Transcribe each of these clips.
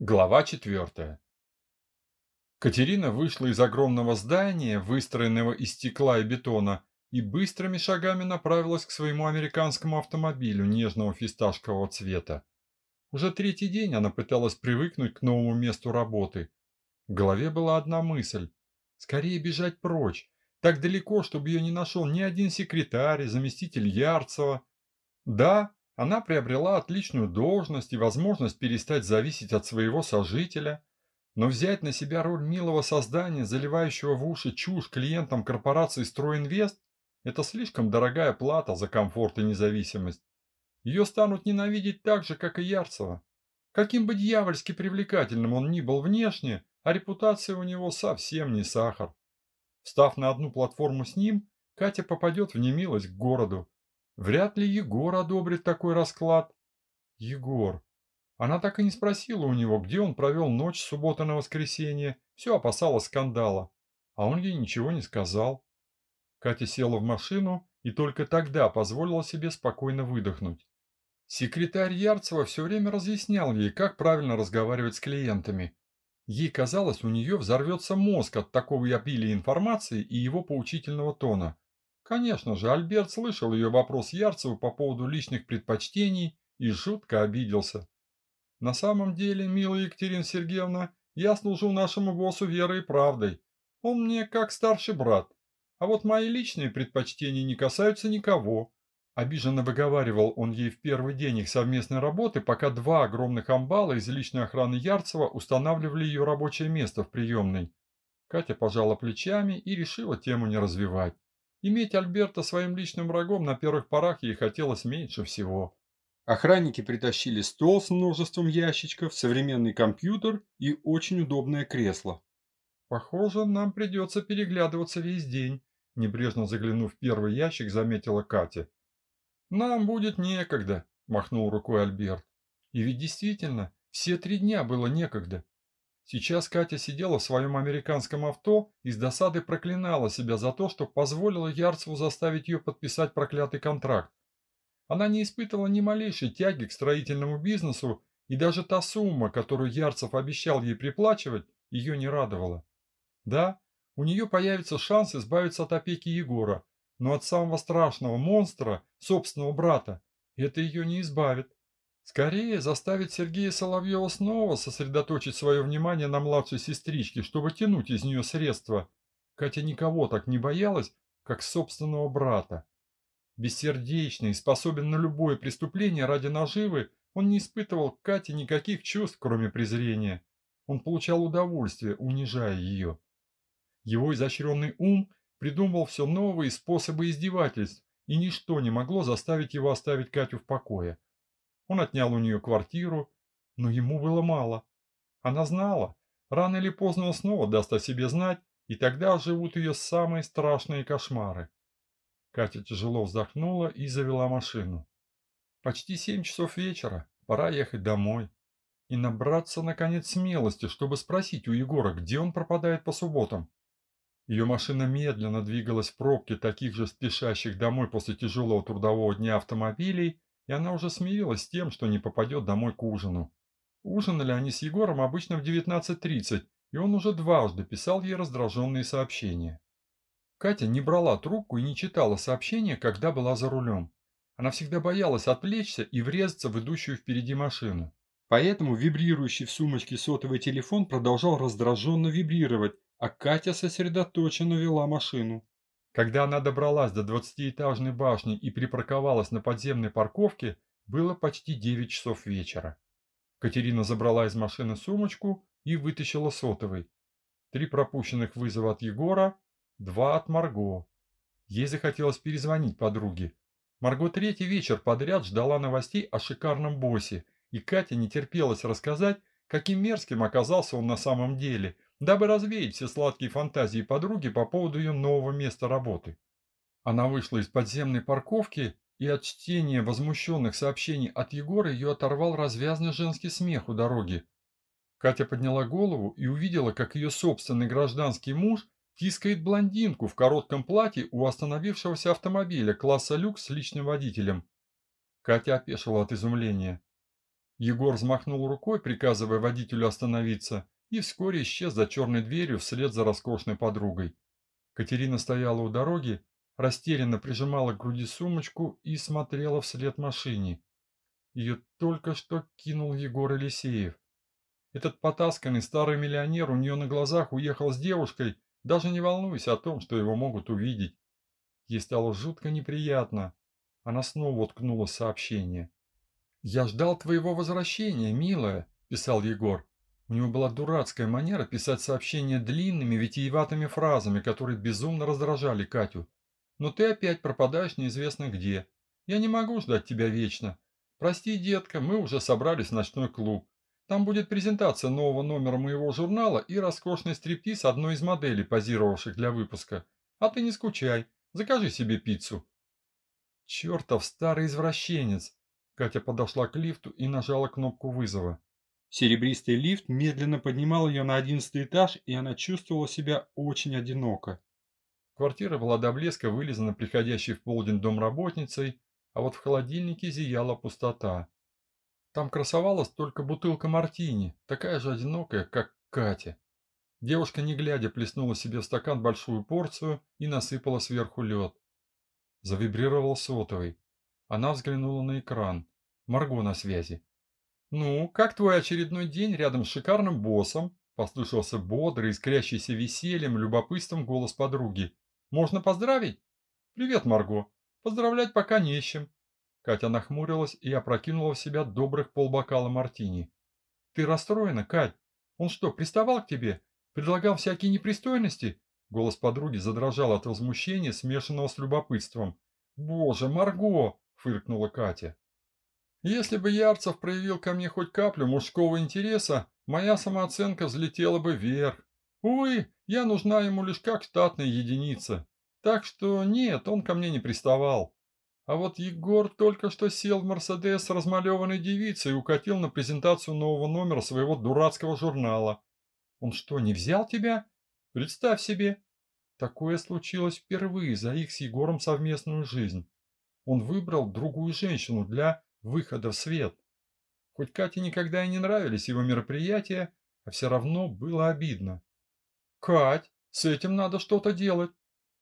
Глава четвертая. Катерина вышла из огромного здания, выстроенного из стекла и бетона, и быстрыми шагами направилась к своему американскому автомобилю нежного фисташкового цвета. Уже третий день она пыталась привыкнуть к новому месту работы. В голове была одна мысль – скорее бежать прочь, так далеко, чтобы ее не нашел ни один секретарь, заместитель Ярцева. Да, она приобрела отличную должность и возможность перестать зависеть от своего сожителя, но взять на себя роль милого создания, заливающего в уши чушь клиентам корпорации «Стройинвест» – это слишком дорогая плата за комфорт и независимость. Ее станут ненавидеть так же, как и Ярцева. Каким бы дьявольски привлекательным он ни был внешне, а репутация у него совсем не сахар. Встав на одну платформу с ним, Катя попадет в немилость к городу, Вряд ли Егор одобрит такой расклад. Егор. Она так и не спросила у него, где он провел ночь с субботы на воскресенье. Все опасалась скандала. А он ей ничего не сказал. Катя села в машину и только тогда позволила себе спокойно выдохнуть. Секретарь Ярцева все время разъяснял ей, как правильно разговаривать с клиентами. Ей казалось, у нее взорвется мозг от такого обилия информации и его поучительного тона. Конечно же, Альберт слышал ее вопрос Ярцеву по поводу личных предпочтений и жутко обиделся. На самом деле, милая Екатерина Сергеевна, я служу нашему боссу верой и правдой. Он мне как старший брат. А вот мои личные предпочтения не касаются никого. Обиженно выговаривал он ей в первый день их совместной работы, пока два огромных амбала из личной охраны Ярцева устанавливали ее рабочее место в приемной. Катя пожала плечами и решила тему не развивать. Иметь Альберта своим личным врагом на первых порах ей хотелось меньше всего. Охранники притащили стол с множеством ящичков, современный компьютер и очень удобное кресло. «Похоже, нам придется переглядываться весь день», – небрежно заглянув в первый ящик, заметила Катя. «Нам будет некогда», – махнул рукой Альберт. И ведь действительно, все три дня было некогда. Сейчас Катя сидела в своем американском авто и с досады проклинала себя за то, что позволила Ярцеву заставить ее подписать проклятый контракт. Она не испытывала ни малейшей тяги к строительному бизнесу, и даже та сумма, которую Ярцев обещал ей приплачивать, ее не радовала. Да, у нее появится шанс избавиться от опеки Егора, но от самого страшного монстра, собственного брата, это ее не избавит. Скорее заставить Сергея Соловьева снова сосредоточить свое внимание на младшей сестричке, чтобы тянуть из нее средства. Катя никого так не боялась, как собственного брата. Бессердечный, способен на любое преступление ради наживы, он не испытывал к Кате никаких чувств, кроме презрения. Он получал удовольствие, унижая ее. Его изощренный ум придумывал все новые способы издевательств, и ничто не могло заставить его оставить Катю в покое. Он отнял у нее квартиру, но ему было мало. Она знала, рано или поздно он снова даст о себе знать, и тогда живут ее самые страшные кошмары. Катя тяжело вздохнула и завела машину. Почти семь часов вечера, пора ехать домой. И набраться, наконец, смелости, чтобы спросить у Егора, где он пропадает по субботам. Ее машина медленно двигалась в пробке таких же спешащих домой после тяжелого трудового дня автомобилей, и она уже смирилась с тем, что не попадет домой к ужину. Ужинали они с Егором обычно в 19.30, и он уже дважды писал ей раздраженные сообщения. Катя не брала трубку и не читала сообщения, когда была за рулем. Она всегда боялась отвлечься и врезаться в идущую впереди машину. Поэтому вибрирующий в сумочке сотовый телефон продолжал раздраженно вибрировать, а Катя сосредоточенно вела машину. Когда она добралась до двадцатиэтажной башни и припарковалась на подземной парковке, было почти девять часов вечера. Катерина забрала из машины сумочку и вытащила сотовый. Три пропущенных вызова от Егора, два от Марго. Ей захотелось перезвонить подруге. Марго третий вечер подряд ждала новостей о шикарном боссе, и Катя не терпелась рассказать, каким мерзким оказался он на самом деле, дабы развеять все сладкие фантазии подруги по поводу ее нового места работы. Она вышла из подземной парковки, и от чтения возмущенных сообщений от Егора ее оторвал развязный женский смех у дороги. Катя подняла голову и увидела, как ее собственный гражданский муж тискает блондинку в коротком платье у остановившегося автомобиля класса люкс с личным водителем. Катя опешила от изумления. Егор взмахнул рукой, приказывая водителю остановиться, и вскоре исчез за черной дверью вслед за роскошной подругой. Катерина стояла у дороги, растерянно прижимала к груди сумочку и смотрела вслед машине. Ее только что кинул Егор Елисеев. Этот потасканный старый миллионер у нее на глазах уехал с девушкой, даже не волнуясь о том, что его могут увидеть. Ей стало жутко неприятно. Она снова уткнула сообщение. «Я ждал твоего возвращения, милая», – писал Егор. У него была дурацкая манера писать сообщения длинными, витиеватыми фразами, которые безумно раздражали Катю. «Но ты опять пропадаешь неизвестно где. Я не могу ждать тебя вечно. Прости, детка, мы уже собрались в ночной клуб. Там будет презентация нового номера моего журнала и роскошный стриптиз одной из моделей, позировавших для выпуска. А ты не скучай, закажи себе пиццу». «Чертов старый извращенец!» Катя подошла к лифту и нажала кнопку вызова. Серебристый лифт медленно поднимал ее на одиннадцатый этаж, и она чувствовала себя очень одиноко. Квартира была до блеска вылизана приходящей в полдень домработницей, а вот в холодильнике зияла пустота. Там красовалась только бутылка мартини, такая же одинокая, как Катя. Девушка, не глядя, плеснула себе в стакан большую порцию и насыпала сверху лед. Завибрировал сотовый. Она взглянула на экран. Марго на связи. «Ну, как твой очередной день рядом с шикарным боссом?» Послышался бодрый, искрящийся весельем, любопытством голос подруги. «Можно поздравить?» «Привет, Марго. Поздравлять пока не с чем». Катя нахмурилась и опрокинула в себя добрых полбокала мартини. «Ты расстроена, Кать? Он что, приставал к тебе? Предлагал всякие непристойности?» Голос подруги задрожал от возмущения, смешанного с любопытством. «Боже, Марго!» – фыркнула Катя. Если бы Ярцев проявил ко мне хоть каплю мужского интереса, моя самооценка взлетела бы вверх. Увы, я нужна ему лишь как штатная единица. Так что нет, он ко мне не приставал. А вот Егор только что сел в Мерседес с размалеванной девицей и укатил на презентацию нового номера своего дурацкого журнала. Он что, не взял тебя? Представь себе. Такое случилось впервые за их с Егором совместную жизнь. Он выбрал другую женщину для выхода в свет. Хоть Кате никогда и не нравились его мероприятия, а все равно было обидно. «Кать, с этим надо что-то делать.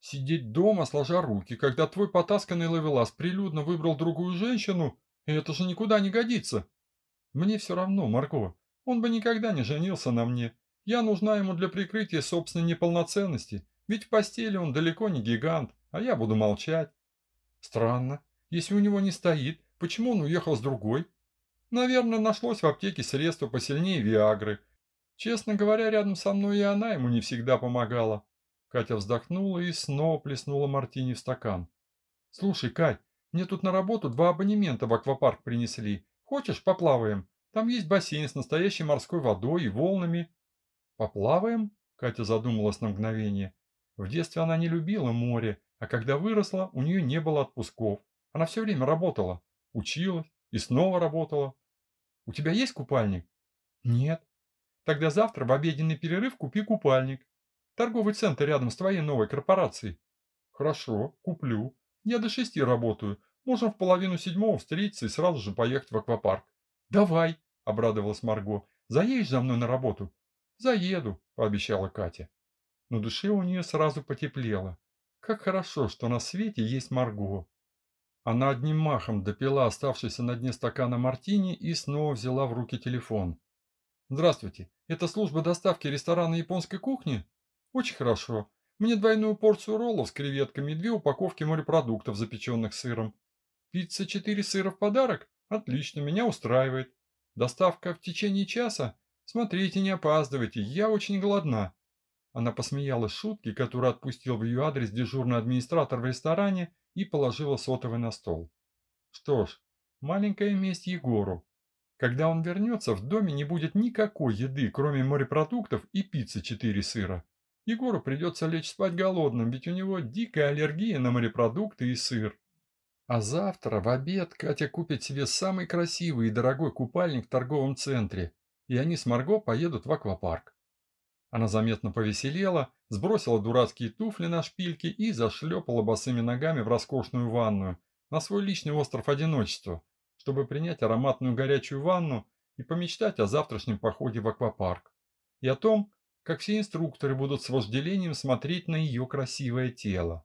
Сидеть дома, сложа руки, когда твой потасканный ловелас прилюдно выбрал другую женщину, это же никуда не годится. Мне все равно, Марго, он бы никогда не женился на мне. Я нужна ему для прикрытия собственной неполноценности, ведь в постели он далеко не гигант, а я буду молчать. Странно, если у него не стоит, Почему он уехал с другой? Наверное, нашлось в аптеке средство посильнее Виагры. Честно говоря, рядом со мной и она ему не всегда помогала. Катя вздохнула и снова плеснула мартини в стакан. «Слушай, Кать, мне тут на работу два абонемента в аквапарк принесли. Хочешь, поплаваем? Там есть бассейн с настоящей морской водой и волнами». «Поплаваем?» – Катя задумалась на мгновение. В детстве она не любила море, а когда выросла, у нее не было отпусков. Она все время работала. Училась и снова работала. У тебя есть купальник? Нет. Тогда завтра в обеденный перерыв купи купальник. Торговый центр рядом с твоей новой корпорацией. Хорошо, куплю. Я до шести работаю. Можем в половину седьмого встретиться и сразу же поехать в аквапарк. Давай, обрадовалась Марго. Заедешь за мной на работу? Заеду, пообещала Катя. На душе у нее сразу потеплело. Как хорошо, что на свете есть Марго. Она одним махом допила оставшийся на дне стакана мартини и снова взяла в руки телефон. «Здравствуйте. Это служба доставки ресторана японской кухни? Очень хорошо. Мне двойную порцию роллов с креветками и две упаковки морепродуктов, запеченных сыром. Пицца четыре сыра в подарок? Отлично, меня устраивает. Доставка в течение часа? Смотрите, не опаздывайте, я очень голодна». Она посмеялась шутки, которую отпустил в ее адрес дежурный администратор в ресторане, и положила сотовый на стол. Что ж, маленькая месть Егору. Когда он вернется, в доме не будет никакой еды, кроме морепродуктов и пиццы четыре сыра. Егору придется лечь спать голодным, ведь у него дикая аллергия на морепродукты и сыр. А завтра в обед Катя купит себе самый красивый и дорогой купальник в торговом центре, и они с Марго поедут в аквапарк. Она заметно повеселела, сбросила дурацкие туфли на шпильки и зашлепала босыми ногами в роскошную ванную, на свой личный остров одиночества, чтобы принять ароматную горячую ванну и помечтать о завтрашнем походе в аквапарк. И о том, как все инструкторы будут с вожделением смотреть на ее красивое тело.